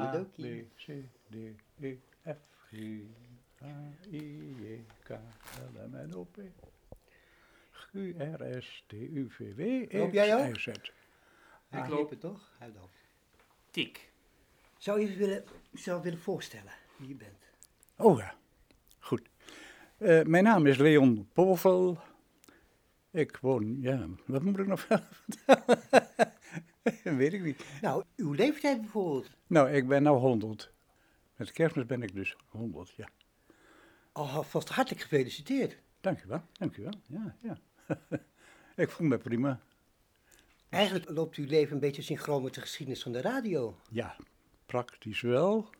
A, B. C, D, E, F, G, H, I, J, K, L, M, N, O, P. Q, R, S, T, U, V, W, Loop X, jij ook? Y, Z. Hij Ik loop loop. toch? Hij loopt. Tik. Zou je je willen, zelf willen voorstellen wie je bent? Oh ja, goed. Eh, mijn naam is Leon Povel. Ik woon, ja, wat moet ik nog vertellen? Weet ik niet. Nou, uw leeftijd bijvoorbeeld. Nou, ik ben nou 100. Met kerstmis ben ik dus 100, ja. Alvast hartelijk gefeliciteerd. Dankjewel, dankjewel. Ja, ja. ik voel me prima. Eigenlijk loopt uw leven een beetje synchroon met de geschiedenis van de radio. Ja, praktisch wel.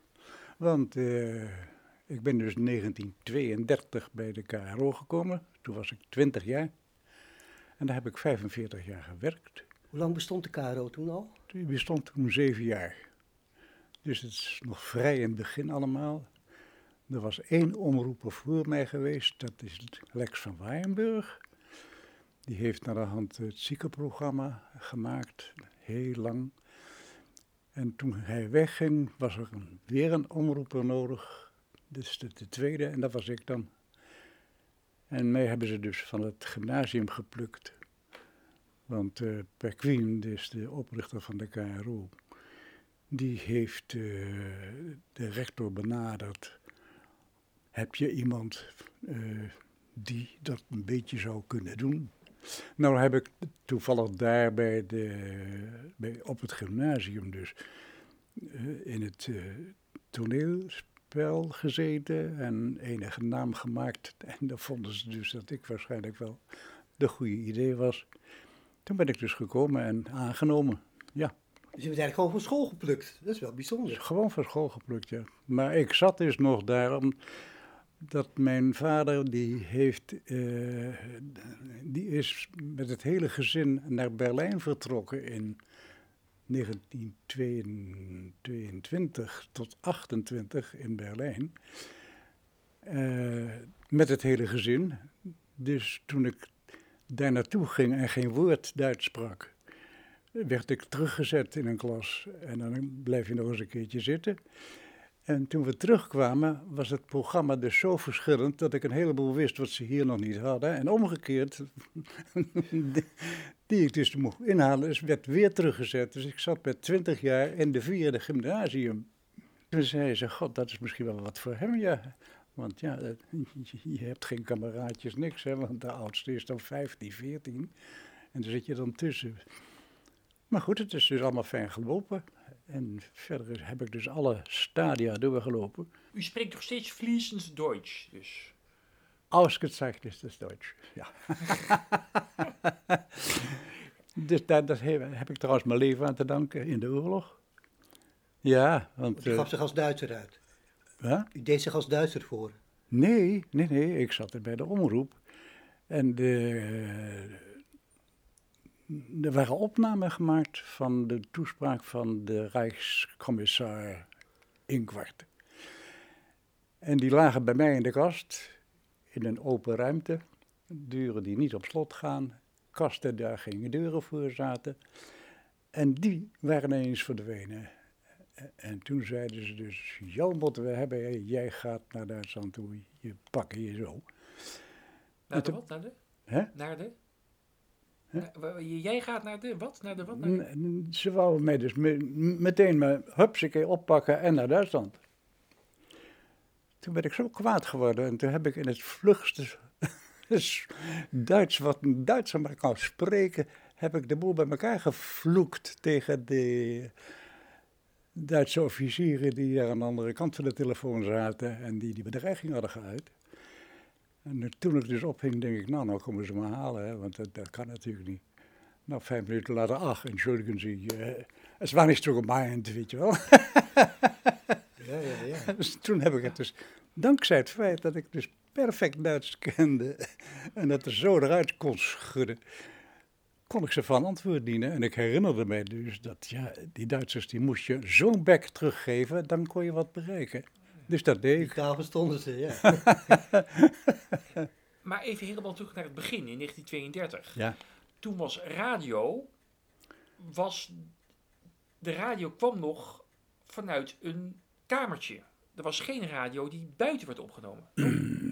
Want eh, ik ben dus in 1932 bij de KRO gekomen. Toen was ik 20 jaar. En daar heb ik 45 jaar gewerkt. Hoe lang bestond de KRO toen al? Die bestond toen zeven jaar. Dus het is nog vrij in het begin allemaal. Er was één omroeper voor mij geweest, dat is Lex van Waaienburg. Die heeft naar de hand het ziekenprogramma gemaakt, heel lang. En toen hij wegging, was er een- weer een omroeper nodig. Dus de, de tweede, en dat was ik dan. En mij hebben ze dus van het gymnasium geplukt. Want eh Per Queen, dus de oprichter van de KRO, die heeft eh, de rector benaderd. Heb je iemand eh, die dat een beetje zou kunnen doen? Nou heb ik toevallig daar bij de, bij, op het gymnasium dus eh, in het eh, toneelspel gezeten en enige naam gemaakt. En dan vonden ze dus dat ik waarschijnlijk wel de goede idee was. Toen ben ik dus gekomen en aangenomen. Ja, Dus je bent eigenlijk gewoon van school geplukt. Dat is wel bijzonder. gewoon van school geplukt, ja. Maar ik zat dus nog daar omdat mijn vader, die heeft, eh, die is met het hele gezin naar Berlijn vertrokken in 1922 tot 28 in Berlijn. Eh, met het hele gezin. Dus toen ik daar naartoe ging en geen woord Duits sprak, werd ik teruggezet in een klas. En dan blijf je nog eens een keertje zitten. En toen we terugkwamen, was het programma dus zo verschillend dat ik een heleboel wist wat ze hier nog niet hadden. En omgekeerd, die- ik dus mocht inhalen, werd weer teruggezet. Dus ik zat met twintig jaar in de vierde gymnasium. Toen zei ze, god, dat is misschien wel wat voor hem, ja. Want ja, eh, je hebt geen kameraadjes, niks, hè. Want de oudste is dan 15, 14. En daar zit je dan tussen. Maar goed, het is dus allemaal fijn gelopen. En verder heb ik dus alle stadia doorgelopen. U spreekt nog steeds fließend Duits, dus. Ausgezeichnet is Duits. Ja. dus daar, dat heb, ik trouwens mijn leven aan te danken in de oorlog. Ja, want... U eh, gaf zich als Duitser uit. Hè? U deed zich als Duitser voor. Nee, nee, nee. Ik zat er bij de omroep. En de, er waren opnamen gemaakt van de toespraak van de Rijkscommissar Inkwart. En die lagen bij mij in de kast, in een open ruimte. Deuren die niet op slot gaan. Kasten, daar geen deuren voor zaten. En die waren ineens verdwenen. En toen zeiden ze dus, moeten we hebben, jij gaat naar Duitsland toe, je pakken je zo. Naar de wat? Naar de? Hè? Naar de? Wa- jij gaat naar de wat? Naar de wat? Naar de- Ze wouden mij dus me- meteen me hupsakee oppakken en naar Duitsland. Toen ben ik zo kwaad geworden en toen heb ik in het vlugste Duits, wat een Duitser maar kan spreken, heb ik de boel bij elkaar gevloekt tegen de Duitse officieren die daar aan de andere kant van de telefoon zaten en die die bedreiging hadden geuit. En toen ik dus ophing, denk ik, nou, nou komen ze me halen, hè, want dat, dat kan natuurlijk niet. Nou, vijf minuten later, ach, entschuldigen Sie, eh, het was niet zo gemeend, weet je wel. Ja, ja, ja. Dus toen heb ik het dus, dankzij het feit dat ik dus perfect Duits kende en dat er zo eruit kon schudden, kon ik ze van antwoord dienen. En ik herinnerde mij dus dat, ja, die Duitsers, die moest je zo'n bek teruggeven, dan kon je wat bereiken. Dus dat deed Die ik. tafel stonden ze, ja. Maar even helemaal terug naar het begin, in 1932. Ja, Toen was radio, was, de radio kwam nog vanuit een kamertje. Er was geen radio die buiten werd opgenomen.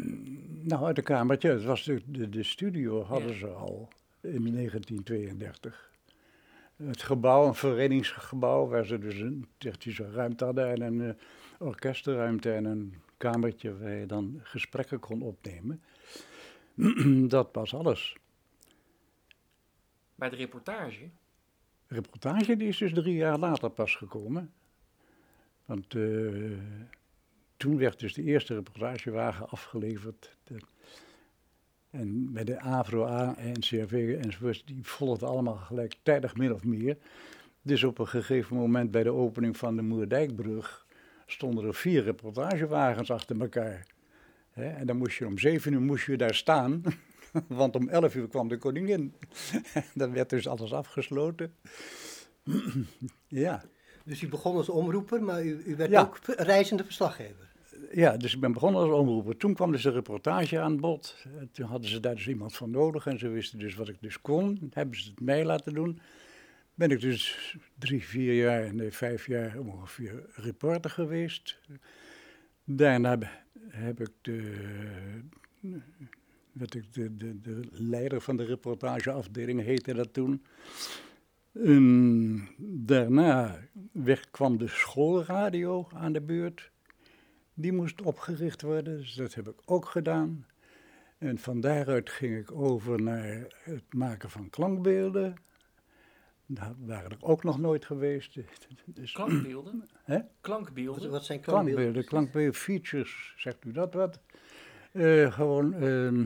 Nou, uit de kamertje, het was de, de, de studio hadden Ja. ze al in 1932. Het gebouw, een verenigingsgebouw, waar ze dus een technische ruimte hadden en een eh, orkestenruimte en een kamertje waar je dan gesprekken kon opnemen. Dat was alles. Maar de reportage, reportage die is dus drie jaar later pas gekomen. Want eh, toen werd dus de eerste reportagewagen afgeleverd. De- en bij de AVRO, A, NCRV enzovoort, die volgden allemaal gelijktijdig min of meer. Dus op een gegeven moment bij de opening van de Moerdijkbrug stonden er vier reportagewagens achter elkaar. En dan moest je om zeven uur moest je daar staan, want om elf uur kwam de koningin. Dan werd dus alles afgesloten. ja. Dus u begon als omroeper, maar u, u werd Ja. ook reizende verslaggever. Ja, dus ik ben begonnen als omroeper. Toen kwam dus een reportage aan bod. Toen hadden ze daar dus iemand voor nodig en ze wisten dus wat ik dus kon. Hebben ze het mij laten doen. Ben ik dus drie, vier jaar, nee vijf jaar ongeveer reporter geweest. Daarna heb ik de, werd ik de, de, de leider van de reportageafdeling, heette dat toen. En daarna weg kwam de schoolradio aan de beurt. Die moest opgericht worden, dus dat heb ik ook gedaan. En van daaruit ging ik over naar het maken van klankbeelden. Daar waren er ook nog nooit geweest. Dus klankbeelden. Hè? Klankbeelden. wat zijn klankbeelden? klankbeelden, klankbeelden, features, zegt u dat wat? Eh, gewoon ehm,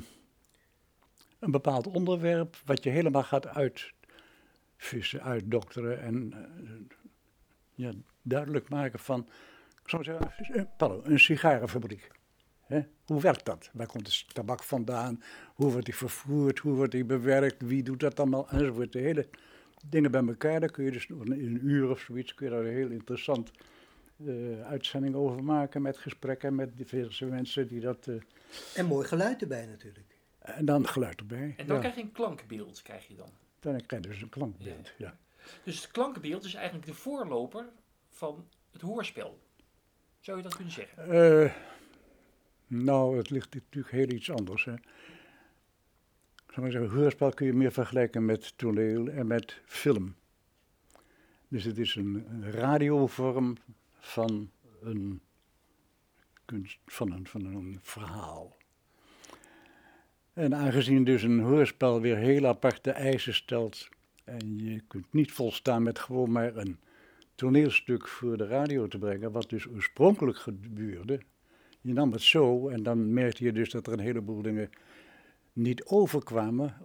een bepaald onderwerp wat je helemaal gaat uitvissen, uitdokteren en eh, ja, duidelijk maken van, ik zou maar zeggen, eh, pardon, een sigarenfabriek. Hè? Hoe werkt dat? Waar komt de tabak vandaan? Hoe wordt die vervoerd? Hoe wordt die bewerkt? Wie doet dat allemaal? Enzovoort. De hele dingen bij elkaar. Daar kun je dus in een uur of zoiets kun je daar een heel interessant eh, uitzending over maken. Met gesprekken met diverse mensen die dat. eh, En mooi geluid erbij natuurlijk. en dan geluid erbij. En dan ja. krijg je een klankbeeld, krijg je dan. Dan krijg je dus een klankbeeld. Ja. Dus het klankbeeld is eigenlijk de voorloper van het hoorspel. Zou je dat kunnen zeggen? Eh, nou, het ligt natuurlijk heel iets anders. Hè. Zou zeggen, hoorspel kun je meer vergelijken met toneel en met film. Dus het is een, een radiovorm van een, kunst, van, een, van een verhaal. En aangezien dus een hoorspel weer heel aparte eisen stelt en je kunt niet volstaan met gewoon maar een toneelstuk voor de radio te brengen, wat dus oorspronkelijk gebeurde. Je nam het zo en dan merkte je dus dat er een heleboel dingen niet overkwamen,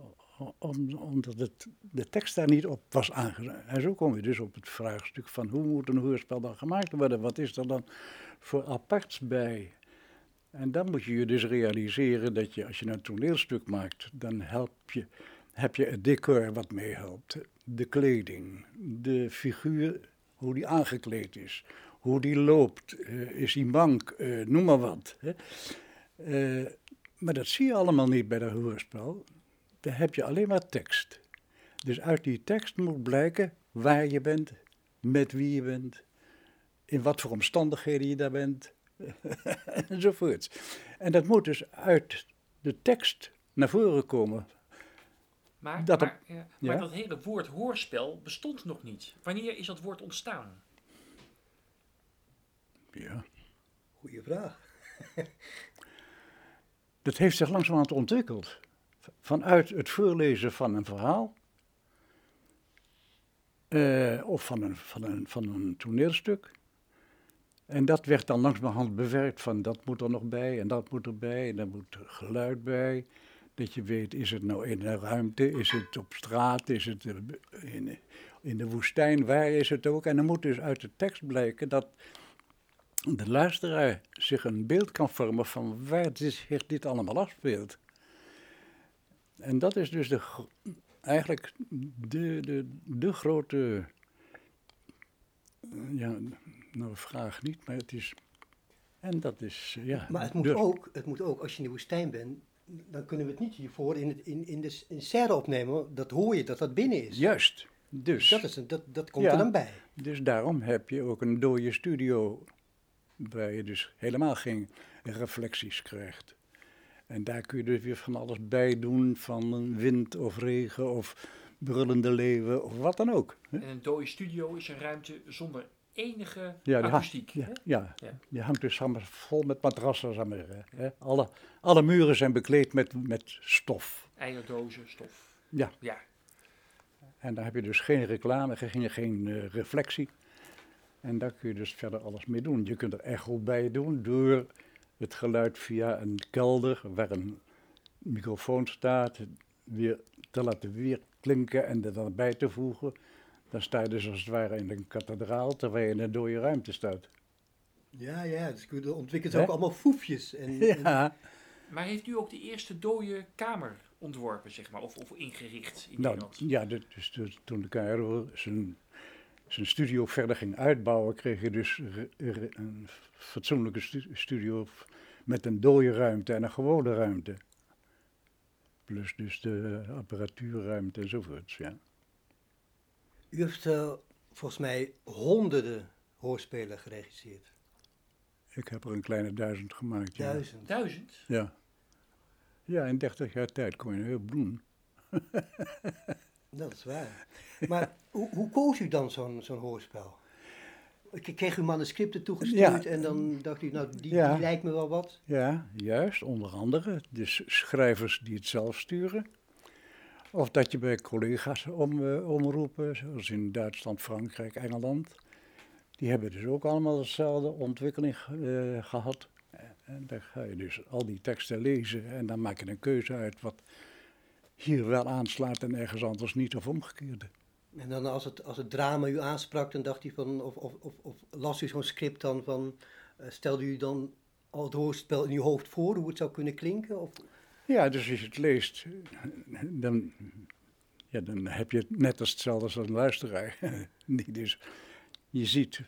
omdat het, de tekst daar niet op was aangezet. En zo kom je dus op het vraagstuk van hoe moet een hoorspel dan gemaakt worden? Wat is er dan voor aparts bij? En dan moet je je dus realiseren dat je, als je een toneelstuk maakt, dan help je, heb je het decor wat meehelpt. De kleding, de figuur, hoe die aangekleed is, hoe die loopt, eh, is hij mank, eh, noem maar wat. Hè. Eh, maar dat zie je allemaal niet bij dat hoorspel. Daar heb je alleen maar tekst. Dus uit die tekst moet blijken waar je bent, met wie je bent, in wat voor omstandigheden je daar bent, enzovoort. En dat moet dus uit de tekst naar voren komen. Maar, Dat maar, ja, maar ja? dat hele woord hoorspel bestond nog niet. Wanneer is dat woord ontstaan? Ja. Goeie vraag. Dat heeft zich langzamerhand ontwikkeld. Vanuit het voorlezen van een verhaal, eh, of van een, van, een, van een toneelstuk. En dat werd dan langzamerhand bewerkt van dat moet er nog bij en dat moet erbij en daar moet geluid bij. Dat je weet, is het nou in een ruimte, is het op straat, is het in, in de woestijn, waar is het ook? En dan moet dus uit de tekst blijken dat de luisteraar zich een beeld kan vormen van waar zich dit allemaal afspeelt. En dat is dus de, eigenlijk de, de, de grote, eh, ja, nou vraag niet, maar het is, en dat is, ja. Maar het moet, dus- ook, het moet ook, als je in de woestijn bent, dan kunnen we het niet hiervoor in, het, in, in, de, in serre opnemen. Dat hoor je, dat dat binnen is. Juist, Dus, Dat, is een, dat, dat komt Ja. er dan bij. dus daarom heb je ook een dode studio, waar je dus helemaal geen reflecties krijgt. En daar kun je dus weer van alles bij doen, van wind of regen of brullende leeuwen of wat dan ook. hè. En een dode studio is een ruimte zonder enige Ja, akoestiek. Ja, ja, Ja. die hangt dus samen vol met matrassen. zeg maar, hè. Alle, alle muren zijn bekleed met, met stof. Eierdozen, stof. Ja. Ja. En daar heb je dus geen reclame, geen, geen eh, reflectie. En daar kun je dus verder alles mee doen. Je kunt er echo bij doen door het geluid via een kelder waar een microfoon staat, weer te laten weer klinken en er dan bij te voegen. Dan sta je dus als het ware in een kathedraal terwijl je in een dode ruimte staat. Ja, ja, dus er ontwikkelt ook allemaal foefjes. En, en- Ja, Maar heeft u ook de eerste dode kamer ontworpen, zeg maar, of, of ingericht in nou, Nederland? ja dus, dus, dus toen de KRO zijn, zijn studio verder ging uitbouwen, kreeg je dus re- re- een fatsoenlijke stu- studio met een dode ruimte en een gewone ruimte. Plus dus de apparatuurruimte enzovoorts, ja. U heeft eh, volgens mij honderden hoorspelen geregisseerd. Ik heb er een kleine duizend gemaakt, ja. Duizend. Duizend? Ja. Ja, in 30 jaar tijd kon je een heel doen. Dat is waar. Maar hoe, hoe koos u dan zo'n zo'n hoorspel? Ik kreeg u manuscripten toegestuurd Ja. en dan dacht u, nou, die, Ja. die lijkt me wel wat. Ja, juist, onder andere. Dus schrijvers die het zelf sturen. Of dat je bij collega's om, eh, omroepen, zoals in Duitsland, Frankrijk, Engeland. Die hebben dus ook allemaal dezelfde ontwikkeling eh, gehad. En dan ga je dus al die teksten lezen en dan maak je een keuze uit wat hier wel aanslaat en ergens anders niet, of omgekeerd. En dan als het, als het drama u aansprak, dan dacht u van, of, of, of, of las u zo'n script dan van, eh, stelde u dan al het hoorspel in uw hoofd voor, hoe het zou kunnen klinken? Of, Ja, dus als je het leest, dan, ja, dan heb je het net als hetzelfde als een luisteraar. Dus, je ziet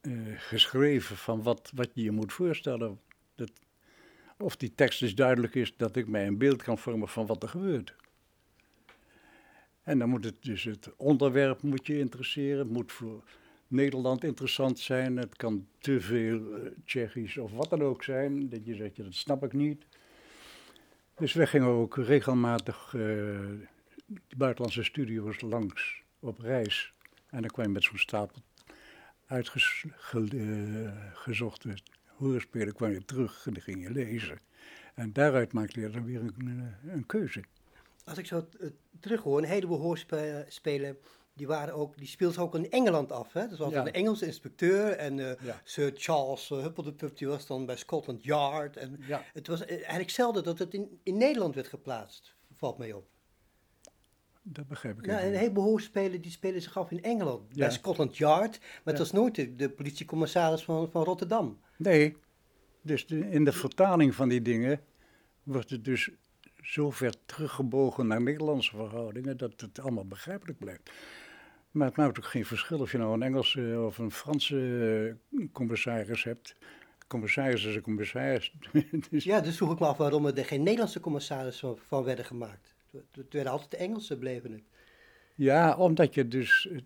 eh, geschreven van wat, wat je je moet voorstellen. Dat, of die tekst dus duidelijk is dat ik mij een beeld kan vormen van wat er gebeurt. En dan moet het dus het onderwerp moet je interesseren, het moet voor Nederland interessant zijn. Het kan te veel eh, Tsjechisch of wat dan ook zijn, dat je zegt, ja, dat snap ik niet. Dus wij gingen ook regelmatig eh, die buitenlandse studio's langs op reis. En dan kwam je met zo'n stapel uitgezochte hoorspelen kwam je terug en die ging je lezen. En daaruit maakte je dan weer een, eh, keuze. als ik zo uh, terughoor, een heleboel hoorspelen, die, waren ook, die speelden ook in Engeland af. Hè? Dus was Ja. een Engelse inspecteur en eh, Ja. Sir Charles uh, Huppeldepup, die was dan bij Scotland Yard. En Ja. het was eh, eigenlijk zelden dat het in, in Nederland werd geplaatst, valt mij op. Dat begrijp ik even een heleboel hoorspelen die spelen zich af in Engeland, Ja. bij Scotland Yard. Maar het Ja. was nooit de, de politiecommissaris van, van Rotterdam. Nee, dus de- in de vertaling van die dingen wordt het dus zo ver teruggebogen naar Nederlandse verhoudingen dat het allemaal begrijpelijk blijft. Maar het maakt ook geen verschil of je nou een Engelse of een Franse eh, commissaris hebt. Commissaris is een commissaris. dus, Ja, dus vroeg ik me af waarom er geen Nederlandse commissaris van, werden gemaakt. Het werden altijd de Engelse, bleven het. ja, omdat je dus eh,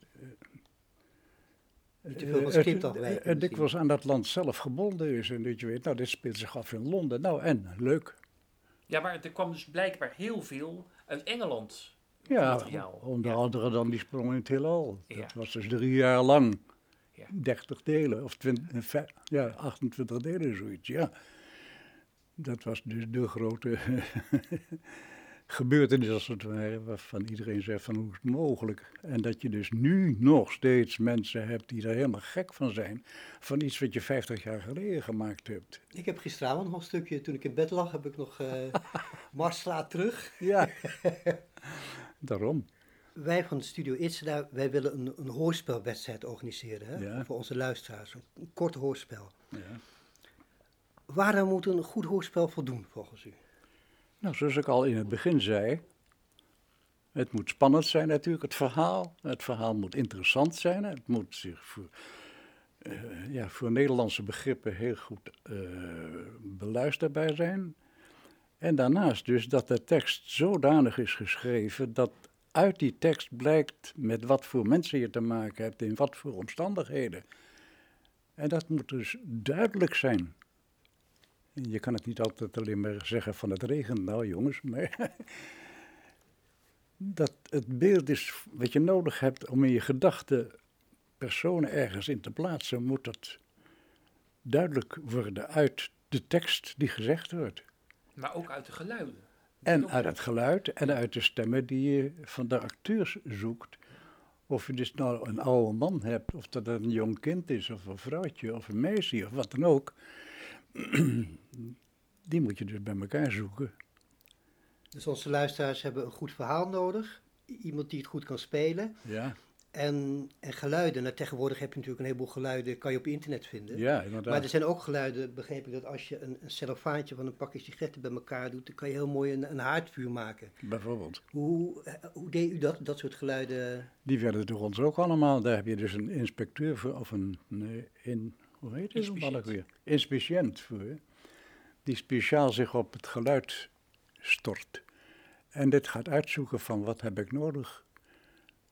eh, het dikwijls aan dat land zelf gebonden is. En dat je weet, nou, dit speelt zich af in Londen. Nou, en leuk. Ja, maar er kwam dus blijkbaar heel veel uit Engeland Ja, materiaal. onder Ja. andere dan die sprong in het heelal. Ja. Dat was dus drie jaar lang. Ja. 30 delen, of 20, vij- ja, 28 delen, zoiets, ja. Dat was dus de grote gebeurtenis, als het ware, waarvan iedereen zegt van hoe is het mogelijk. En dat je dus nu nog steeds mensen hebt die er helemaal gek van zijn, van iets wat je 50 jaar geleden gemaakt hebt. Ik heb gisteravond nog een stukje, toen ik in bed lag, heb ik nog eh Mars slaat terug. Ja, daarom. Wij van de Studio Itzeda, wij willen een, een hoorspelwedstrijd organiseren hè, Ja. voor onze luisteraars. Een kort hoorspel. Ja. Waaraan moet een goed hoorspel voldoen, volgens u? Nou, zoals ik al in het begin zei, het moet spannend zijn natuurlijk, het verhaal. Het verhaal moet interessant zijn. Het moet zich voor, eh, ja, voor Nederlandse begrippen heel goed eh, beluisterbaar zijn. En daarnaast dus dat de tekst zodanig is geschreven dat uit die tekst blijkt met wat voor mensen je te maken hebt, in wat voor omstandigheden. En dat moet dus duidelijk zijn. Je kan het niet altijd alleen maar zeggen van het regent nou jongens, maar dat het beeld is wat je nodig hebt om in je gedachten personen ergens in te plaatsen, moet dat duidelijk worden uit de tekst die gezegd wordt. Maar ook uit de geluiden. En uit het geluid en uit de stemmen die je van de acteurs zoekt. Of je dus nou een oude man hebt, of dat een jong kind is, of een vrouwtje, of een meisje, of wat dan ook. Die moet je dus bij elkaar zoeken. Dus onze luisteraars hebben een goed verhaal nodig. Iemand die het goed kan spelen. Ja, En, en geluiden. Nou, tegenwoordig heb je natuurlijk een heleboel geluiden, kan je op internet vinden. ja inderdaad. Maar er zijn ook geluiden, begreep ik, dat als je een, een cellofaantje van een pakje sigaretten bij elkaar doet, dan kan je heel mooi een, een haardvuur maken. Bijvoorbeeld. Hoe, hoe deed u dat, dat soort geluiden? Die werden door ons ook allemaal. Daar heb je dus een inspecteur voor, of een, nee, in, hoe heet het? Weer? Inspiciënt voor. Die speciaal zich op het geluid stort. En dit gaat uitzoeken van wat heb ik nodig.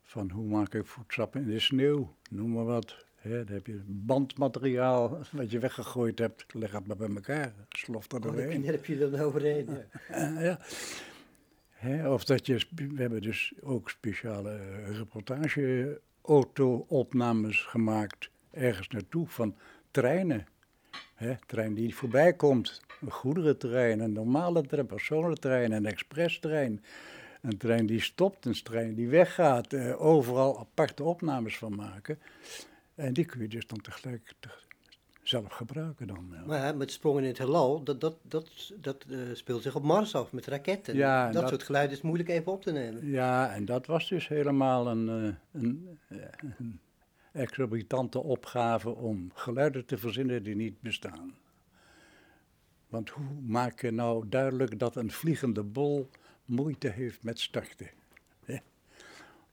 Van hoe maak ik voetstappen in de sneeuw, noem maar wat. Hè, dan heb je bandmateriaal wat je weggegooid hebt, leg het maar bij elkaar, sloft er Oh, doorheen. heb je dan overheen. Ja. Ja. Hè, of dat je, we hebben dus ook speciale reportage-auto-opnames gemaakt ergens naartoe van treinen. Hè, trein die voorbij komt, een goederentrein, een normale trein, personentrein, een expresstrein. Een trein die stopt, een trein die weggaat, eh, overal aparte opnames van maken. En die kun je dus dan tegelijk te- zelf gebruiken dan. ja. Maar hè, met sprongen in het heelal, dat, dat, dat, dat eh, speelt zich op Mars af met raketten. Ja, dat, dat- soort geluiden is moeilijk even op te nemen. Ja, en dat was dus helemaal een, eh, een, eh, een exorbitante opgave om geluiden te verzinnen die niet bestaan. Want hoe maak je nou duidelijk dat een vliegende bol moeite heeft met starten?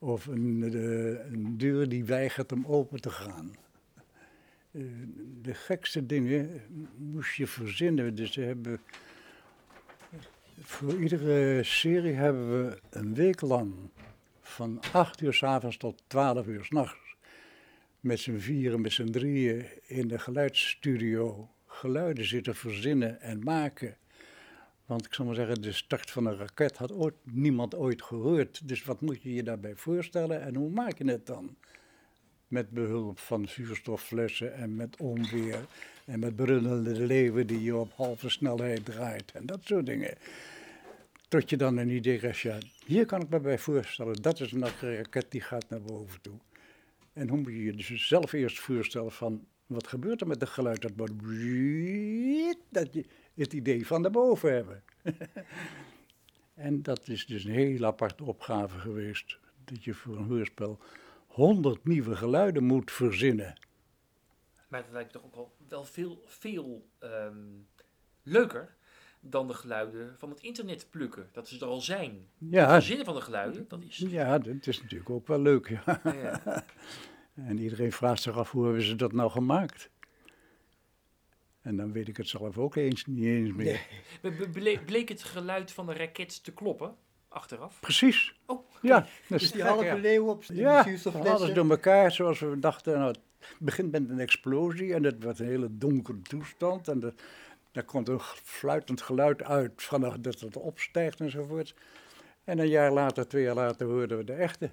Of een, een deur die weigert om open te gaan. Eh, de gekste dingen moest je verzinnen. Dus hebben voor iedere serie hebben we een week lang van 8 uur s avonds tot 12 uur s nachts met z'n vieren, met z'n drieën in de geluidsstudio geluiden zitten verzinnen en maken. Want ik zal maar zeggen, de start van een raket had ooit, niemand ooit gehoord. Dus wat moet je je daarbij voorstellen en hoe maak je het dan? Met behulp van vuurstofflessen en met onweer en met brullende leeuwen die je op halve snelheid draait en dat soort dingen. Tot je dan een idee krijgt, ja, hier kan ik me bij voorstellen, dat is een raket die gaat naar boven toe. En hoe moet je je dus zelf eerst voorstellen van, wat gebeurt er met het geluid? Dat dat je het idee van daarboven hebben. en dat is dus een heel aparte opgave geweest, dat je voor een hoorspel honderd nieuwe geluiden moet verzinnen. Maar dat lijkt toch ook wel, wel veel, veel ehm, leuker dan de geluiden van het internet plukken. Dat ze er al zijn. Het Ja, verzinnen van de geluiden, dat is... ja, dat is natuurlijk ook wel leuk. Ja. Ja. En iedereen vraagt zich af, hoe hebben ze dat nou gemaakt? En dan weet ik het zelf ook eens niet eens meer. Be- ble- Bleek het geluid van de raket te kloppen, achteraf? Precies. Oh, Ja, dat Dus is die halve ja. leeuw op die Ja, alles door elkaar zoals we dachten. Nou, het begint met een explosie en het wordt een hele donkere toestand. En de, daar komt een fluitend geluid uit vanaf dat het opstijgt enzovoort. En een jaar later, twee jaar later, hoorden we de echte.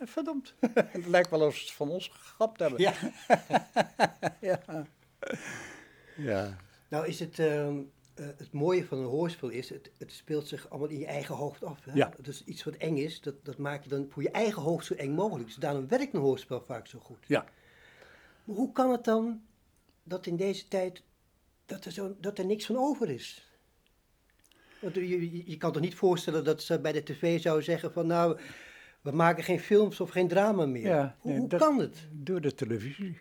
Verdomd, het lijkt wel alsof ze het van ons gegrapt hebben. Ja. ja. ja. Nou is het, ehm, eh, het mooie van een hoorspel is, het, het speelt zich allemaal in je eigen hoofd af. Hè? Ja. Dus iets wat eng is, dat, dat maak je dan voor je eigen hoofd zo eng mogelijk. Dus daarom werkt een hoorspel vaak zo goed. Ja. Maar hoe kan het dan dat in deze tijd, dat er, zo, dat er niks van over is? Want je, je, je kan toch niet voorstellen dat ze bij de tv zouden zeggen van nou, we maken geen films of geen drama meer. Ja, hoe nee, hoe dat- kan het? Door de televisie.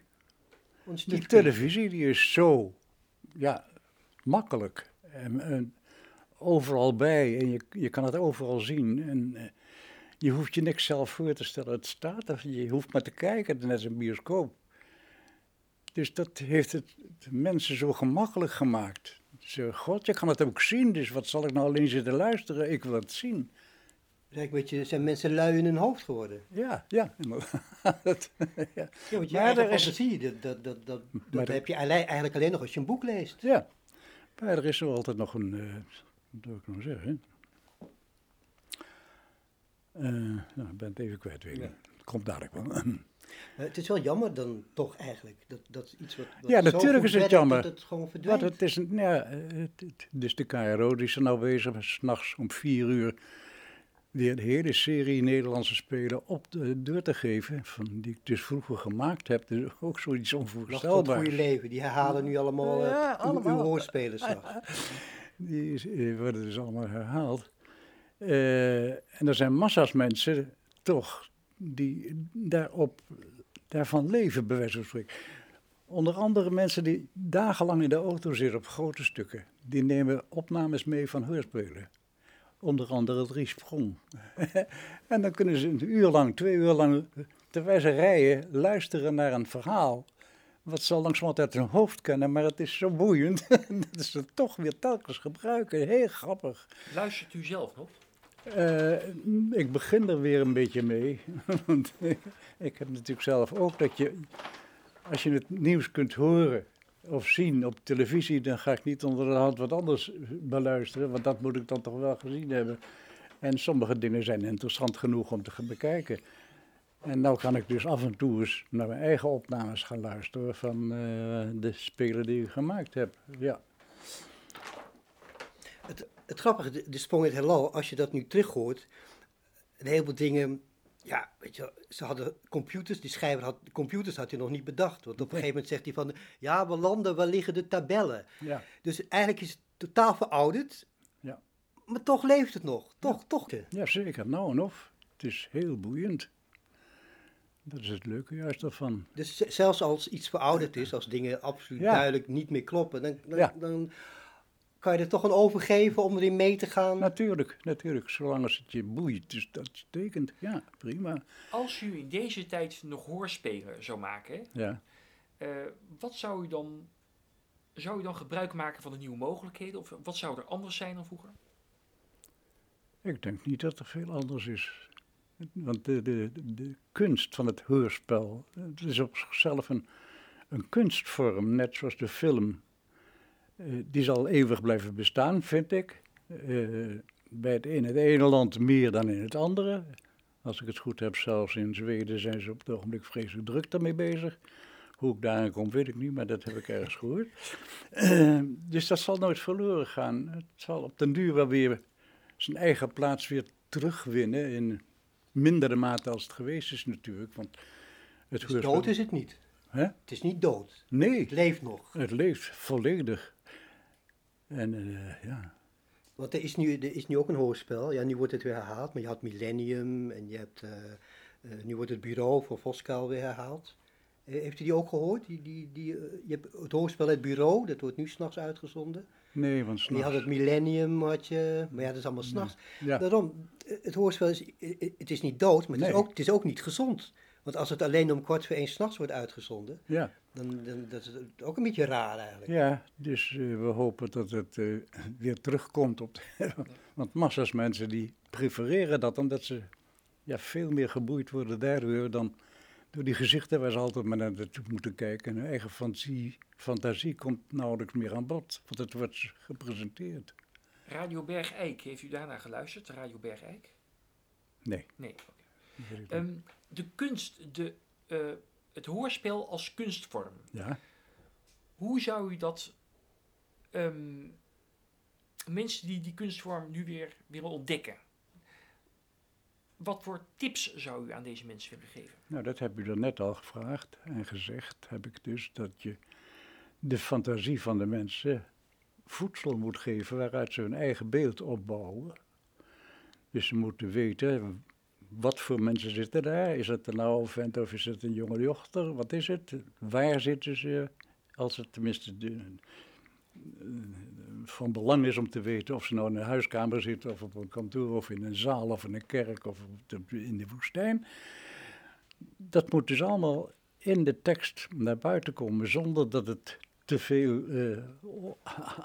De Steve- televisie die is zo ja, makkelijk. En, en overal bij en je, je kan het overal zien. En eh, je hoeft je niks zelf voor te stellen. Het staat er. Je hoeft maar te kijken, net als een bioscoop. Dus dat heeft het de mensen zo gemakkelijk gemaakt. Ze, God, je kan het ook zien, dus wat zal ik nou alleen zitten luisteren? Ik wil het zien. Zeg, weet je, zijn mensen lui in hun hoofd geworden? Ja, ja. inderdaad. ja. Ja, want je Maar er is- fantasie, dat, dat, dat, dat, dat heb je eigenlijk alleen nog als je een boek leest. ja. Maar er is zo altijd nog een, eh wat wil ik nou zeggen? Eh nou, ik ben het even kwijt, weet ik Ja. Komt dadelijk wel. Maar het is wel jammer dan toch eigenlijk, dat, dat iets wat, wat Ja, natuurlijk is het jammer. Dat het gewoon het is, een, ja, eh, het, het, dus de KRO die is er nou bezig, s'nachts om vier uur weer de hele serie Nederlandse spelen op de deur te geven, van, die ik dus vroeger gemaakt heb. Dus ook zoiets het onvoorstelbaars. goede leven, die herhalen nu allemaal eh, Ja, uw- hoorspelers. Die eh, worden dus allemaal herhaald. Eh, en er zijn massa's mensen, toch, die daarop, daarvan leven, bij wijze van spreken. Onder andere mensen die dagenlang in de auto zitten op grote stukken. Die nemen opnames mee van hoorspelen. Onder andere het Ries Sprong. en dan kunnen ze een uur lang, twee uur lang, terwijl ze rijden, luisteren naar een verhaal. Wat ze al langzamerhand uit hun hoofd kennen, maar het is zo boeiend dat ze toch weer telkens gebruiken. Heel grappig. Luistert u zelf nog? Eh, ik begin er weer een beetje mee. Want ik heb natuurlijk zelf ook dat je, als je het nieuws kunt horen of zien op televisie, dan ga ik niet onder de hand wat anders beluisteren, want dat moet ik dan toch wel gezien hebben. En sommige dingen zijn interessant genoeg om te bekijken. En nou kan ik dus af en toe eens naar mijn eigen opnames gaan luisteren van eh, de spelen die ik gemaakt heb. Ja. Het, grappige, de, de sprong in het heelal, als je dat nu terug hoort, een heleboel dingen, ja, weet je, ze hadden computers, die schrijver had, computers had hij nog niet bedacht. Want op een gegeven moment zegt hij van, ja, we landen, waar liggen de tabellen? Ja. Dus eigenlijk is het totaal verouderd, Ja. maar toch leeft het nog, toch, toch. Ja, zeker. Nou en of. Het is heel boeiend. Dat is het leuke juist daarvan. Dus zelfs als iets verouderd is, als dingen absoluut Ja. duidelijk niet meer kloppen, dan, dan, Ja. dan kan je er toch een overgeven om erin mee te gaan. Natuurlijk, natuurlijk. Zolang als het je boeit, dus dat betekent, ja, prima. Als u in deze tijd nog hoorspelen zou maken, Ja. eh, wat zou u dan... Zou u dan gebruik maken van de nieuwe mogelijkheden? Of wat zou er anders zijn dan vroeger? Ik denk niet dat er veel anders is. Want de, de, de, de kunst van het hoorspel, het is op zichzelf een, een kunstvorm, net zoals de film. Eh, die zal eeuwig blijven bestaan, vind ik. Eh, bij het, in het ene land meer dan in het andere. Als ik het goed heb, zelfs in Zweden zijn ze op het ogenblik vreselijk druk daarmee bezig. Hoe ik daarin kom, weet ik niet, maar dat heb ik ergens gehoord. Eh, dus dat zal nooit verloren gaan. Het zal op den duur wel weer zijn eigen plaats weer terugwinnen. In mindere mate als het geweest is natuurlijk. Want het Dus dood is het niet. Hè? Het is niet dood. Nee, Het leeft nog. het leeft volledig. En eh, ja, Want er is, nu, er is nu ook een hoorspel. Ja, nu wordt het weer herhaald. Maar je had Millennium en je hebt, eh, eh, nu wordt het Bureau van Voskuil weer herhaald. Heeft u die ook gehoord? Die, die, die, je hebt het hoorspel Het Bureau, dat wordt nu s'nachts uitgezonden. nee, want En je s'nachts... had het Millennium, had je, maar ja, dat is allemaal s'nachts. Ja, Daarom, het hoorspel is, het is niet dood, maar het, is Nee. ook, het is ook niet gezond. Want als het alleen om kwart voor één s'nachts wordt uitgezonden, ja, dan, dan dat is het ook een beetje raar eigenlijk. ja, dus eh, we hopen dat het eh, weer terugkomt. Op de- want massa's mensen die prefereren dat omdat ze ja, veel meer geboeid worden daardoor dan door die gezichten waar ze altijd maar naar naartoe moeten kijken. En hun eigen fantasie, fantasie komt nauwelijks meer aan bod, want het wordt gepresenteerd. Radio Bergijk, heeft u daarnaar geluisterd? Radio Bergijk? Nee. Nee. Ehm, de kunst, de, eh, het hoorspel als kunstvorm. ja. Hoe zou u dat ehm, mensen die die kunstvorm nu weer willen ontdekken, wat voor tips zou u aan deze mensen willen geven? Nou, dat heb u er net al gevraagd en gezegd, heb ik dus, dat je de fantasie van de mensen voedsel moet geven waaruit ze hun eigen beeld opbouwen. Dus ze moeten weten, wat voor mensen zitten daar? Is het een oude vent of is het een jonge jochter? Wat is het? Waar zitten ze? Als het tenminste eh, van belang is om te weten of ze nou in een huiskamer zitten of op een kantoor of in een zaal of in een kerk of in de woestijn. Dat moet dus allemaal in de tekst naar buiten komen zonder dat het te veel eh,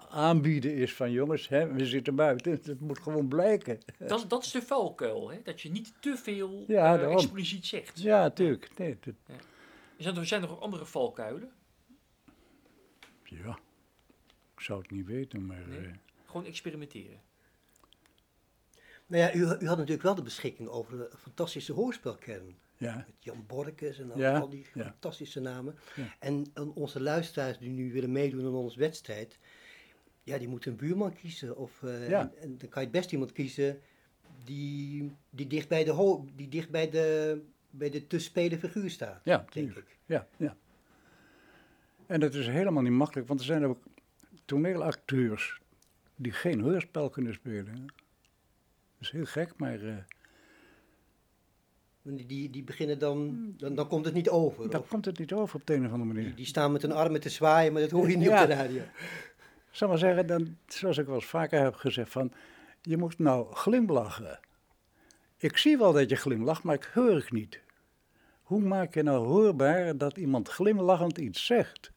aanbieden is van jongens, hè, we zitten buiten. Het moet gewoon blijken. Dat, dat is de valkuil, hè? dat je niet te veel Ja, eh, expliciet zegt. Ja, natuurlijk. Nee, dat- Zijn er, zijn er ook andere valkuilen? ja, ik zou het niet weten, maar Nee. eh, Gewoon experimenteren. Nou ja, u, u had natuurlijk wel de beschikking over een fantastische hoorspelkern. Ja, Met Jan Borkes en al, Ja, al die fantastische namen. En, en onze luisteraars die nu willen meedoen aan onze wedstrijd, ja, die moeten een buurman kiezen. Of, eh, en, en dan kan je het best iemand kiezen die, die dicht bij de, die dicht bij de, bij de te spelen figuur staat, ja, denk ik. ja, ja. En dat is helemaal niet makkelijk, want er zijn ook toneelacteurs die geen hoorspel kunnen spelen. Dat is heel gek, maar eh, Die, die, beginnen dan, dan, dan komt het niet over. Of komt het niet over op de een of andere manier. die staan met hun armen te zwaaien, maar dat hoor je niet Ja. op de radio. Ik zal maar zeggen, dan, zoals ik wel eens vaker heb gezegd, van, je moet nou glimlachen. Ik zie wel dat je glimlacht, maar ik hoor het niet. Hoe maak je nou hoorbaar dat iemand glimlachend iets zegt?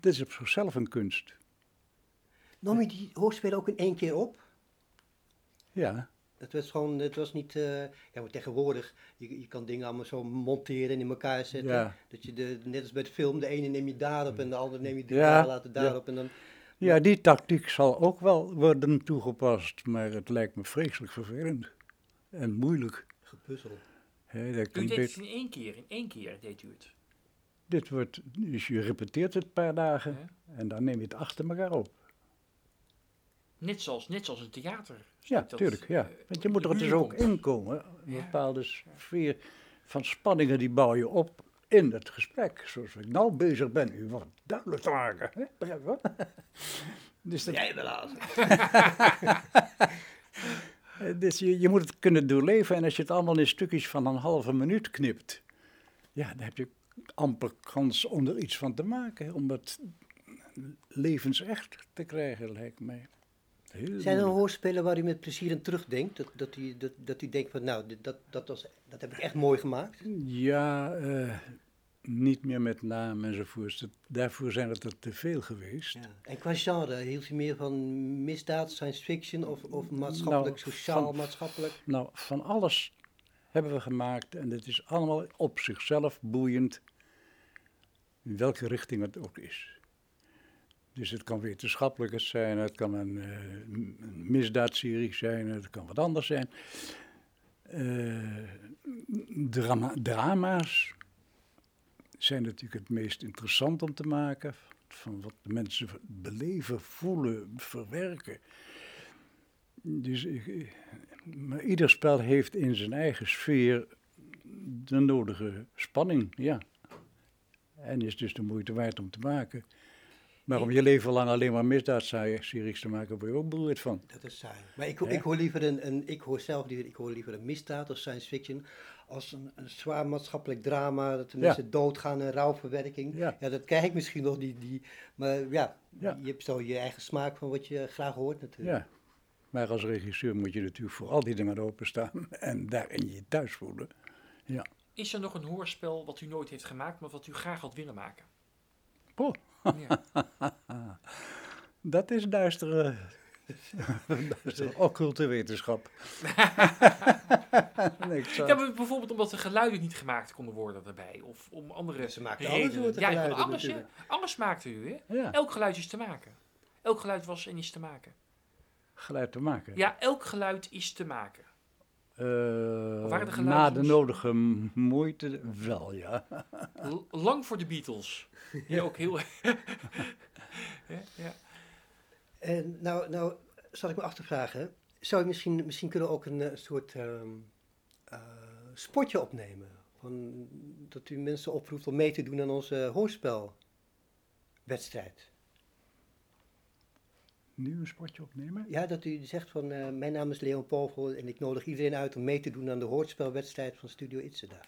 Dit is op zichzelf een kunst. Nam je die hoorspelen ook in één keer op? Ja, Het was gewoon, het was niet, eh, ja, maar tegenwoordig, je, je kan dingen allemaal zo monteren en in elkaar zetten. Ja. Dat je de, net als bij de film, de ene neem je daarop en de andere neem je de Ja, daar, later daarop. En dan, ja, die tactiek zal ook wel worden toegepast, maar het lijkt me vreselijk vervelend. En moeilijk. gepuzzel. Hè, dat U deed het in één keer, in één keer deed u het. dit wordt, dus je repeteert het een paar dagen en dan neem je het achter elkaar op. Net zoals, net zoals een theater. Ja, Dat, tuurlijk. Ja. eh, Want je moet er dus ook in komen. Een bepaalde sfeer van spanningen die bouw je op in het gesprek. Zoals ik nou bezig ben, u wat duidelijk te maken. Hè? Dus, dat, Jij wel dus je, je moet het kunnen doorleven. En als je het allemaal in stukjes van een halve minuut knipt, ja, dan heb je amper kans om er iets van te maken. Om het levensecht te krijgen, lijkt mij. Heel Zijn er hoorspelen waar u met plezier aan terugdenkt? Dat, dat, u, dat, dat u denkt van, nou, dat, dat, was, dat heb ik echt mooi gemaakt? Ja, eh, niet meer met naam enzovoorts. Dat, daarvoor zijn het er te veel geweest. Ja. En qua genre, hield u meer van misdaad, science fiction of, of maatschappelijk, Nou, sociaal, van- maatschappelijk? Nou, van alles hebben we gemaakt en het is allemaal op zichzelf boeiend, in welke richting het ook is. Dus het kan wetenschappelijk zijn, het kan een, eh, een misdaadserie zijn, het kan wat anders zijn. Eh, drama, drama's zijn natuurlijk het meest interessant om te maken, van wat de mensen beleven, voelen, verwerken. Dus ik, maar ieder spel heeft in zijn eigen sfeer de nodige spanning, ja. En is dus de moeite waard om te maken. Maar om je leven lang alleen maar misdaadseries te maken, word je ook beroerd van. Dat is saai. Maar ik, ik hoor liever een, een, ik hoor zelf liever, ik hoor liever een misdaad of science fiction als een, een zwaar maatschappelijk drama, dat de Ja. mensen doodgaan en rouwverwerking. Ja. Ja, dat krijg ik misschien nog, die, die, maar ja, Ja. je hebt zo je eigen smaak van wat je graag hoort natuurlijk. Ja. Maar als regisseur moet je natuurlijk voor al die dingen openstaan en daarin je thuis voelen. Ja. Is er nog een hoorspel wat u nooit heeft gemaakt, maar wat u graag had willen maken? Oh, Ja. dat is duistere, duistere occulte wetenschap. nee, ik zou- Ja, maar bijvoorbeeld omdat de geluiden niet gemaakt konden worden daarbij. Of om andere Ze maakten alle redenen. soorten ja, geluiden alles, alles maakte u, hè? ja, Elk geluid is te maken. Elk geluid was en is te maken. geluid te maken. Ja, elk geluid is te maken. Eh, waren de geluiden na de nodige moeite wel, ja. L- lang voor de Beatles. Ja, ook heel... ja, ja. En nou, nou zal ik me achtervragen, zou je misschien, misschien kunnen ook een, eh, soort ehm, eh, spotje opnemen? Van, dat u mensen oproept om mee te doen aan onze hoorspelwedstrijd. Nu een spotje opnemen? Ja, dat u zegt van, eh, mijn naam is Leon Povel en ik nodig iedereen uit om mee te doen aan de hoorspelwedstrijd van Studio Itzeda.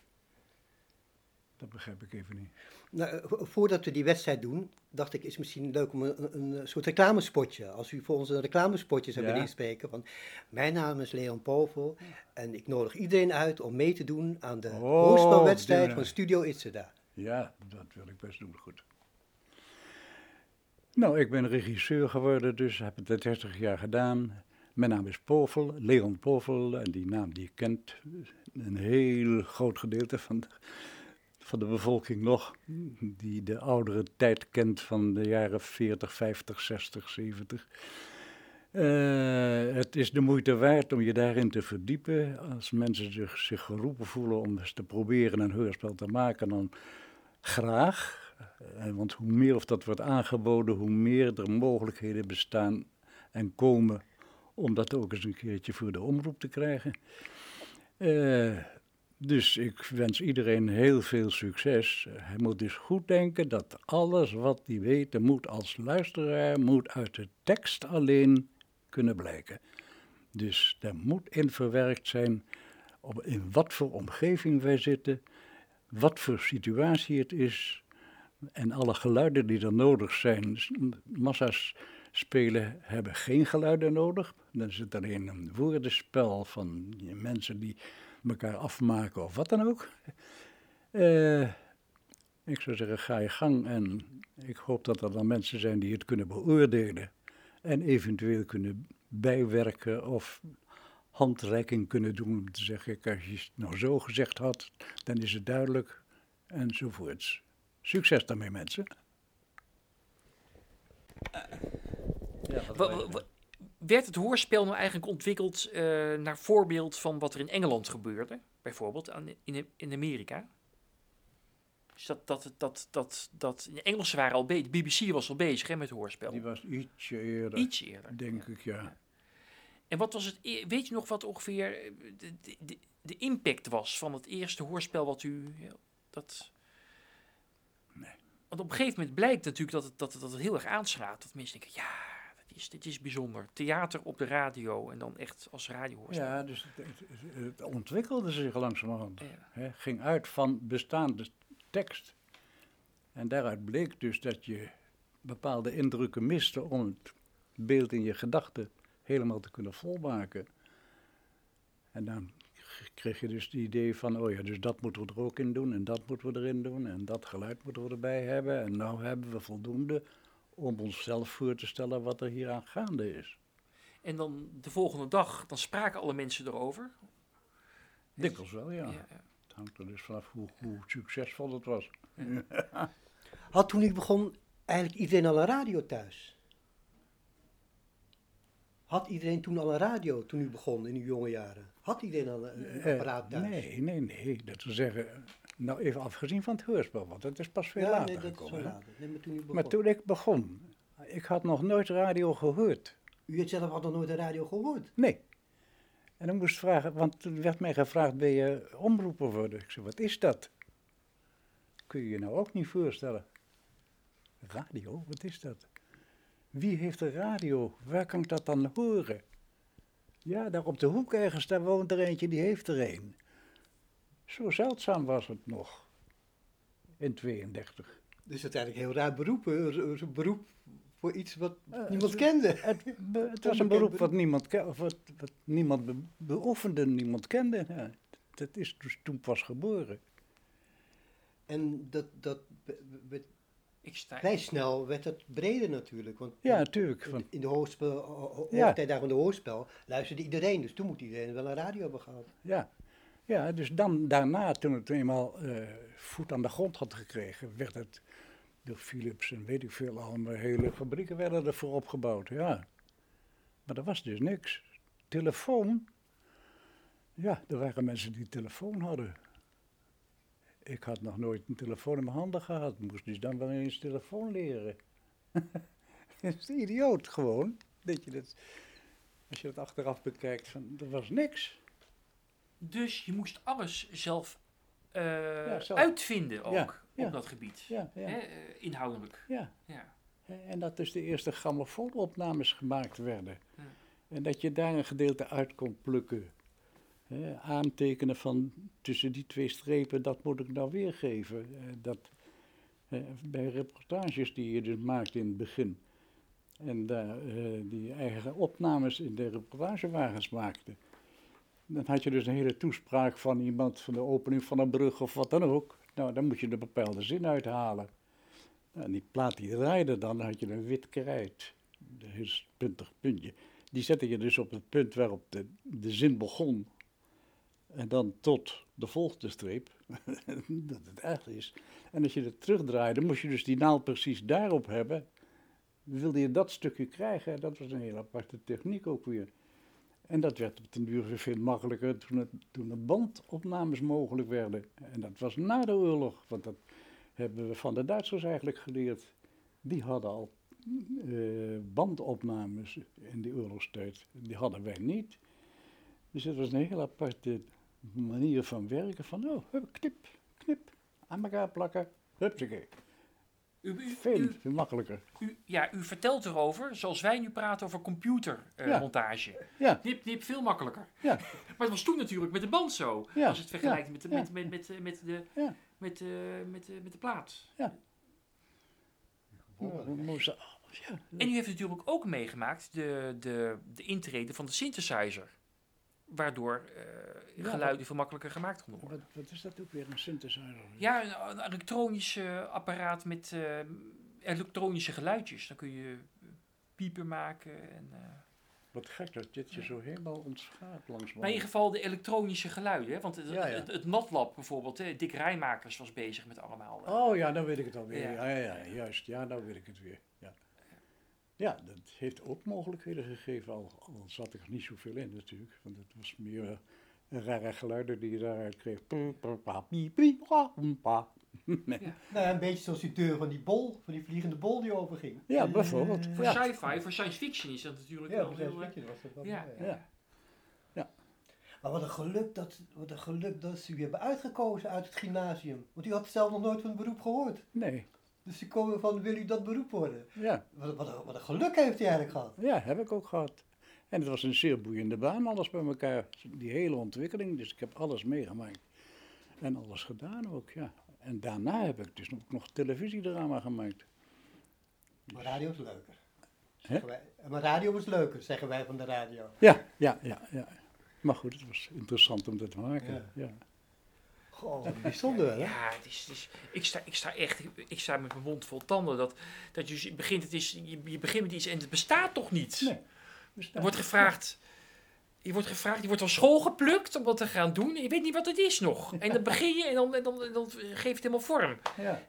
Dat begrijp ik even niet. Nou, eh, vo- voordat we die wedstrijd doen, dacht ik, is het misschien leuk om een, een, soort reclamespotje. Als u voor ons een reclamespotje zou Ja. willen inspreken. Van, mijn naam is Leon Povel en ik nodig iedereen uit om mee te doen aan de Oh, hoorspelwedstrijd van Studio Itzeda. Ja, dat wil ik best doen, goed. Nou, ik ben regisseur geworden, dus heb het 30 jaar gedaan. Mijn naam is Povel, Leon Povel, en die naam die kent een heel groot gedeelte van de, van de bevolking nog, die de oudere tijd kent van de jaren 40, 50, 60, 70. Uh, het is de moeite waard om je daarin te verdiepen. Als mensen zich, zich geroepen voelen om eens te proberen een hoorspel te maken, dan graag. Uh, want hoe meer of dat wordt aangeboden, hoe meer er mogelijkheden bestaan en komen om dat ook eens een keertje voor de omroep te krijgen. Uh, dus ik wens iedereen heel veel succes. Hij moet dus goed denken dat alles wat hij weet, moet als luisteraar, moet uit de tekst alleen kunnen blijken. Dus er moet in verwerkt zijn op in wat voor omgeving wij zitten, wat voor situatie het is en alle geluiden die er nodig zijn. Dus massa's spelen hebben geen geluiden nodig. Dan het alleen een woordenspel van mensen die elkaar afmaken of wat dan ook. Uh, ik zou zeggen, ga je gang en ik hoop dat er dan mensen zijn die het kunnen beoordelen en eventueel kunnen bijwerken of handreiking kunnen doen om te zeggen, als je het nou zo gezegd had, dan is het duidelijk enzovoorts. Succes daarmee mensen. Ja, werd het hoorspel nou eigenlijk ontwikkeld uh, naar voorbeeld van wat er in Engeland gebeurde, bijvoorbeeld aan, in, in Amerika? Dus dat, dat, dat, dat, dat, de Engelsen waren al bezig, de BBC was al bezig hè, met hoorspel. Die was ietsje eerder. Iets eerder. Denk ik, ja. ja. En wat was het, e-, weet je nog wat ongeveer eh, de, de, de, impact was van het eerste hoorspel wat u, dat... Want op een gegeven moment blijkt natuurlijk dat het, dat het, dat het heel erg aanslaat. Dat mensen denken, ja, dit is, dit is bijzonder. Theater op de radio en dan echt als radiohoorspel. Ja, dus het, het, het ontwikkelde zich langzamerhand. Ja. ging uit van bestaande tekst. En daaruit bleek dus dat je bepaalde indrukken miste om het beeld in je gedachten helemaal te kunnen volmaken. En dan kreeg je dus het idee van, oh ja, dus dat moeten we er ook in doen en dat moeten we erin doen en dat geluid moeten we erbij hebben. En nou hebben we voldoende om onszelf voor te stellen wat er hier aan gaande is. En dan de volgende dag, dan spraken alle mensen erover? Dikwijls wel, ja. ja, ja hangt er dus vanaf hoe, hoe succesvol het was. Had toen ik begon eigenlijk iedereen al een radio thuis? Had iedereen toen al een radio toen u begon in uw jonge jaren? Had iedereen al een, uh, apparaat thuis? Nee, nee, nee. Dat wil zeggen, nou even afgezien van het hoorspel, want dat is pas veel ja, later nee, dat gekomen. Is later. Nee, maar, toen maar ik begon, ik had nog nooit radio gehoord. U had zelf had nog nooit een radio gehoord? Nee. En dan moest vragen, want toen werd mij gevraagd, ben je omroeper worden? Ik zei, wat is dat? Kun je je nou ook niet voorstellen. Radio, wat is dat? Wie heeft een radio? Waar kan ik dat dan horen? Ja, daar op de hoek ergens, daar woont er eentje, die heeft er een. Zo zeldzaam was het nog. In 32. Dus het is eigenlijk een heel raar beroep, een beroep voor iets wat uh, niemand kende. Het, het was een beroep wat niemand, wat, wat niemand be, beoefende, niemand kende. Ja, dat is dus toen pas geboren. En dat, dat vrij snel werd het breder natuurlijk. Want ja, natuurlijk. In, in de hoorspel, ja. tijd van de hoorspel luisterde iedereen. Dus toen moet iedereen wel een radio hebben gehad. Ja, ja dus dan, daarna, toen het eenmaal uh, voet aan de grond had gekregen, werd het door Philips en weet ik veel allemaal. Hele fabrieken werden ervoor opgebouwd, ja. Maar er was dus niks. Telefoon, ja, er waren mensen die telefoon hadden. Ik had nog nooit een telefoon in mijn handen gehad. Moest dus dan wel eens telefoon leren. dat is idioot gewoon. Dat je dat, als je dat achteraf bekijkt, van, er was niks. Dus je moest alles zelf, uh, ja, zelf. uitvinden ook. Ja op dat gebied. Ja, ja. Hè, eh, inhoudelijk. Ja. ja. En dat dus de eerste grammofoonopnames gemaakt werden. En dat je daar een gedeelte uit kon plukken. Aantekenen van tussen die twee strepen, dat moet ik nou weergeven. Eh, dat, bij reportages die je dus maakte in het begin. En daar, die eigen opnames in de reportagewagens maakte. Dan had je dus een hele toespraak van iemand van de opening van een brug of wat dan ook. Nou, dan moet je de bepaalde zin uithalen. Nou, En die plaat die draaide dan, had je een wit krijt. Is puntig puntje. Die zette je dus op het punt waarop de, de zin begon. En dan tot de volgende streep, dat het echt is. En als je het terugdraaide, moest je dus die naald precies daarop hebben. Wilde je dat stukje krijgen, dat was een hele aparte techniek ook weer. En dat werd op den duur veel makkelijker toen, het, toen de bandopnames mogelijk werden. En dat was na de oorlog, want dat hebben we van de Duitsers eigenlijk geleerd. Die hadden al eh, bandopnames in de oorlogstijd. Die hadden wij niet. Dus het was een heel aparte manier van werken. Van, oh, hup, knip, knip, aan elkaar plakken, hupsakee. U, u, Veel, u, veel makkelijker. u- ja, u vertelt erover, zoals wij nu praten over computermontage. Ja, Knip, knip, veel makkelijker. ja, Maar het was toen natuurlijk met de band zo. Ja, Als het vergelijkt ja, met, de, met, met, met, met, de, ja. met, eh, met, de, met de plaat. Ja. En u heeft natuurlijk ook meegemaakt de, de, de intrede van de synthesizer. Waardoor eh, Ja, geluiden veel makkelijker gemaakt konden worden. Wat, wat is dat ook weer, een synthesizer? Ja, een, een elektronisch eh, apparaat met eh, elektronische geluidjes. Dan kun je pieper maken. En, eh, Wat gek dat dit je zo helemaal ontgaat langs maar in ieder geval de elektronische geluiden. Hè? Want het, Ja, het, het MATLAB bijvoorbeeld, hè? Dick Rijmakers was bezig met allemaal. eh, Oh ja, dan weet ik het alweer. Ja. Ja, ja, juist. Ja, nou weet ik het weer. Ja. dat heeft ook mogelijkheden gegeven, al, al zat er niet zoveel in natuurlijk. Want het was meer eh, rare geluiden die je daaruit kreeg. Nou ja, een beetje zoals die deur van die bol, van die vliegende bol die overging. Ja, bijvoorbeeld. Eh, voor Ja. sci-fi, voor science fiction is dat natuurlijk Ja, wel heel... science eh, fiction was dat wel ja, mooi, ja. Ja. Maar wat een, geluk dat, wat een geluk dat ze u hebben uitgekozen uit het gymnasium. Want u had zelf nog nooit van het beroep gehoord. Nee, Dus ze komen van, wil u dat beroep worden? ja. Wat, wat, een- wat een geluk heeft hij eigenlijk gehad. ja, heb ik ook gehad. En het was een zeer boeiende baan, alles bij elkaar. Die hele ontwikkeling, dus ik heb alles meegemaakt. En alles gedaan ook, ja. En daarna heb ik dus ook nog televisiedrama gemaakt. Maar radio is leuker. Wij. Maar radio is leuker, zeggen wij van de radio. Ja, ja, ja, ja. Maar goed, het was interessant om dat te maken. Ja. Ja. Goh, bijzonder wel, hè? Ja, het is, het is, ik, sta, ik sta echt, ik sta met mijn mond vol tanden. Dat, dat je dus begint, het is, je, je begint met iets en het bestaat toch niet. Nee. Dus Er wordt gevraagd, je wordt gevraagd, je wordt van school geplukt om dat te gaan doen. En je weet niet wat het is nog. En dan begin je en dan, en dan, en dan geef je het helemaal vorm. Ja.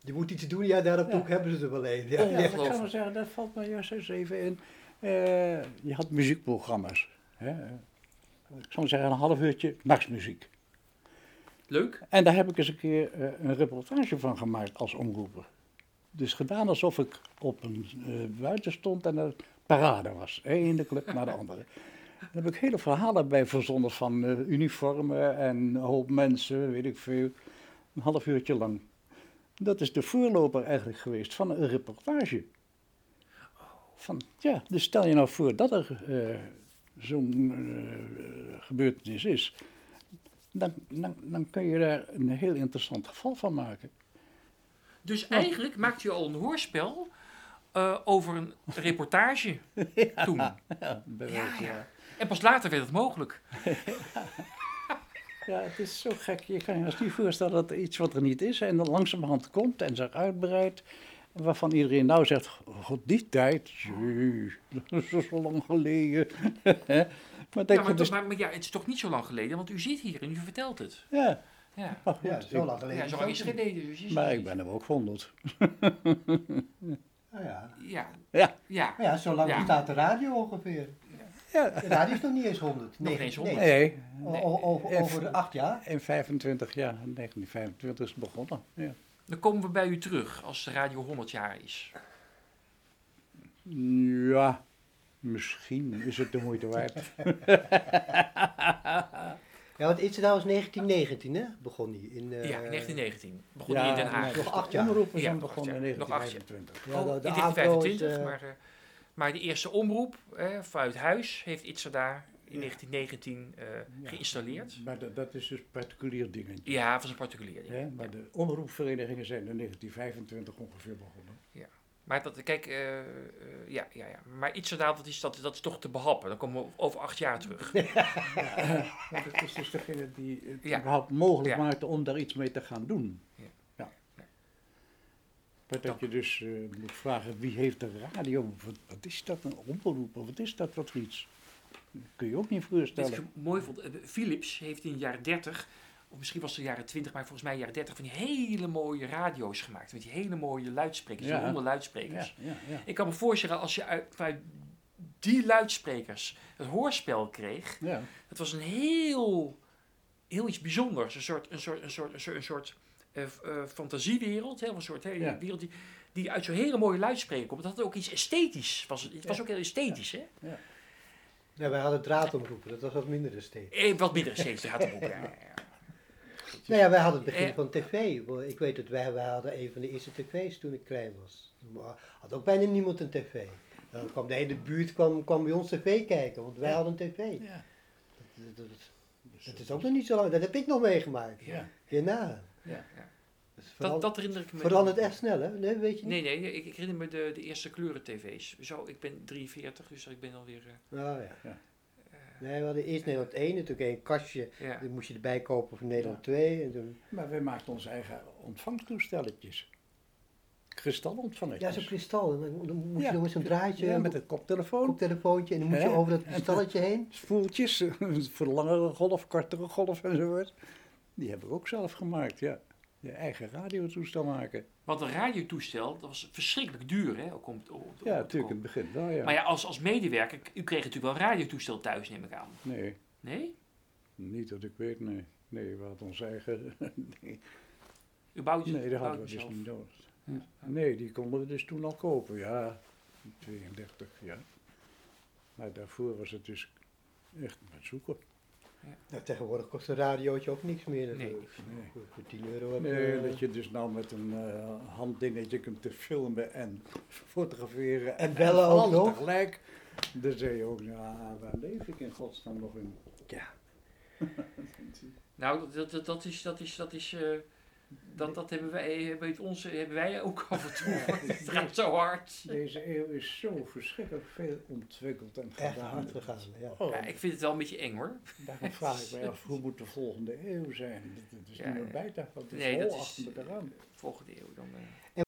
Je moet iets doen, ja, daarop Ja. hebben ze er wel een. Ja, Ja, ja. ik zou maar zeggen, dat valt me juist eens even in. Eh, je had muziekprogramma's. Hè? Ik zou zeggen, een half uurtje nachtmuziek. Leuk. En daar heb ik eens een keer eh, een reportage van gemaakt als omroeper. Dus gedaan alsof ik op een eh, buiten stond en er parade was. De ene club naar de andere. Daar heb ik hele verhalen bij verzonnen van eh, uniformen en een hoop mensen, weet ik veel. Een half uurtje lang. Dat is de voorloper eigenlijk geweest van een reportage. Van, ja, dus stel je nou voor dat er zo'n gebeurtenis is. Dan, dan, dan kun je daar een heel interessant geval van maken. Dus eigenlijk maakte je al een hoorspel eh, over een reportage toen. Ja. En pas later werd het mogelijk. Ja, het is zo gek. Je kan je als niet voorstellen dat er iets wat er niet is en dan langzamerhand komt en zich uitbreidt. Waarvan iedereen nou zegt, god die tijd, jee, dat is zo lang geleden. Maar denk Ja, je maar, dus, maar, maar ja, het is toch niet zo lang geleden, want u zit hier en u vertelt het. ja, Ja, maar goed. Ja, zo lang geleden. ja zo lang is het geleden. Dus je maar ik ben er ook honderd. Ah, ja. Ja, Ja, ja. Maar ja, zo lang Ja. bestaat de radio ongeveer. ja. De radio is nog niet eens 100. Nog Nee, eens nee. 100. Nee, o- over, over acht jaar. in 25 jaar, 1925 is het begonnen. Ja. Dan komen we bij u terug als de radio 100 jaar is. ja, misschien is het de moeite waard. Ja, want Itzeda was 1919, hè? Begon die. In, eh, ja, 1919. Begon hij in Den Haag. Nog acht jaar. Omroepen Ja, zijn nog begonnen in acht jaar. Nog acht jaar. 1925. Ja, Oh, de, de in AVRO is, 1925, eh, maar, eh, maar de eerste omroep eh, vanuit huis heeft Itzada in 1919 eh, Ja. geïnstalleerd. Maar dat, dat is dus particulier dingetje. Ja, van zijn particulier. ding. Hè? Maar de omroepverenigingen zijn in 1925 ongeveer begonnen. Maar dat, kijk, eh, eh, ja, ja, ja. Maar Itzada, dat is, dat, dat is toch te behappen. Dan komen we over acht jaar terug. Want het is dus degene die het Ja. überhaupt mogelijk Ja. maakte om daar iets mee te gaan doen. Ja. Ja. Maar dat je dus eh, moet vragen, wie heeft de radio? Wat, wat is dat, een omroep? Wat is dat wat voor iets? Dat kun je ook niet Wat voorstellen. ik mooi vond, Philips heeft in de jaren 30, of misschien was het de jaren 20, maar volgens mij jaren 30, van die hele mooie radio's gemaakt. Met die hele mooie luidsprekers, die Ja. ronde luidsprekers. Ja, ja, ja. Ik kan me voorstellen, als je uit, vanuit die luidsprekers het hoorspel kreeg, ja. het was een heel, heel iets bijzonders. Een soort, een soort, een soort, een soort, een soort eh, eh, fantasiewereld, hè, een soort hele Ja. wereld die, die uit zo'n hele mooie luidspreker komt. Dat had ook iets esthetisch. Was, het het was Ja. ook heel esthetisch, hè? Nee, wij hadden draadomroepen, dat was wat minder esthetisch. Eh, wat minder esthetisch had het ook. Ja, ja, ja. Nou ja, wij hadden het begin Eh. van tv. Ik weet dat wij, wij hadden een van de eerste tv's toen ik klein was. Maar had ook bijna niemand een tv. Dan kwam de hele buurt kwam, kwam bij ons tv kijken, want wij Ja. hadden een tv. Ja. Dat, dat, dat- Dus, dat is ook nog niet zo lang, dat heb ik nog meegemaakt. Ja. Hierna. Ja. Dus Dat, herinner ik me. verandert echt snel, hè? Nee, weet je niet? Nee, nee, ik, ik herinner me de, de eerste kleuren-tv's. Zo, ik ben 43, dus ik ben alweer... eh, Oh, ja. Ja. Nee, we hadden eerst Nederland 1, natuurlijk een kastje, ja. die moest je erbij kopen voor Nederland Ja. 2. En toen, Maar wij maakten onze eigen ontvangtoestelletjes. Kristalontvangertjes. ja, zo'n kristal. En dan, dan moest Ja. je nog met zo'n draadje, Ja, een met een koptelefoon. koptelefoontje, en dan moest je over dat kristalletje heen. Spoeltjes, voor langere golf, kortere golf enzovoort. Die hebben we ook zelf gemaakt, ja. Je eigen radiotoestel maken. Want een radiotoestel, dat was verschrikkelijk duur, hè? Ook om, om, om Ja, natuurlijk in het begin wel, ja. Maar ja, als, als medewerker, u kreeg natuurlijk wel een radiotoestel thuis, neem ik aan. Nee, Nee? niet dat ik weet, nee. Nee, we hadden ons eigen... nee, U bouwde nee, dat hadden we dus zelf. niet nodig. Ja. Nee, die konden we dus toen al kopen, ja. 32, ja. Maar daarvoor was het dus echt met zoeken. Nou, tegenwoordig kost een radiootje ook niks meer natuurlijk. Nee. Voor, voor 10 euro heb je... Nee, dat je dus nou met een eh, handdingetje kunt te filmen en fotograferen. En bellen ook alles nog. tegelijk. Dan zei je ook, ja, waar leef ik in godsnaam nog in? Ja. Nou, dat, dat, dat is, dat is, dat is, eh, dat, dat hebben wij, het onze, hebben wij ook af en toe. Het gaat zo hard. Deze eeuw is zo verschrikkelijk veel ontwikkeld en gedaan. gegaan, ja. Oh, Ja, ik vind het wel een beetje eng hoor. daarom vraag ik mij af, hoe moet de volgende eeuw zijn? Dat, dat is Ja, niet meer ja. bij te houden. Het is Nee, dat is-. Volgende eeuw dan. eh.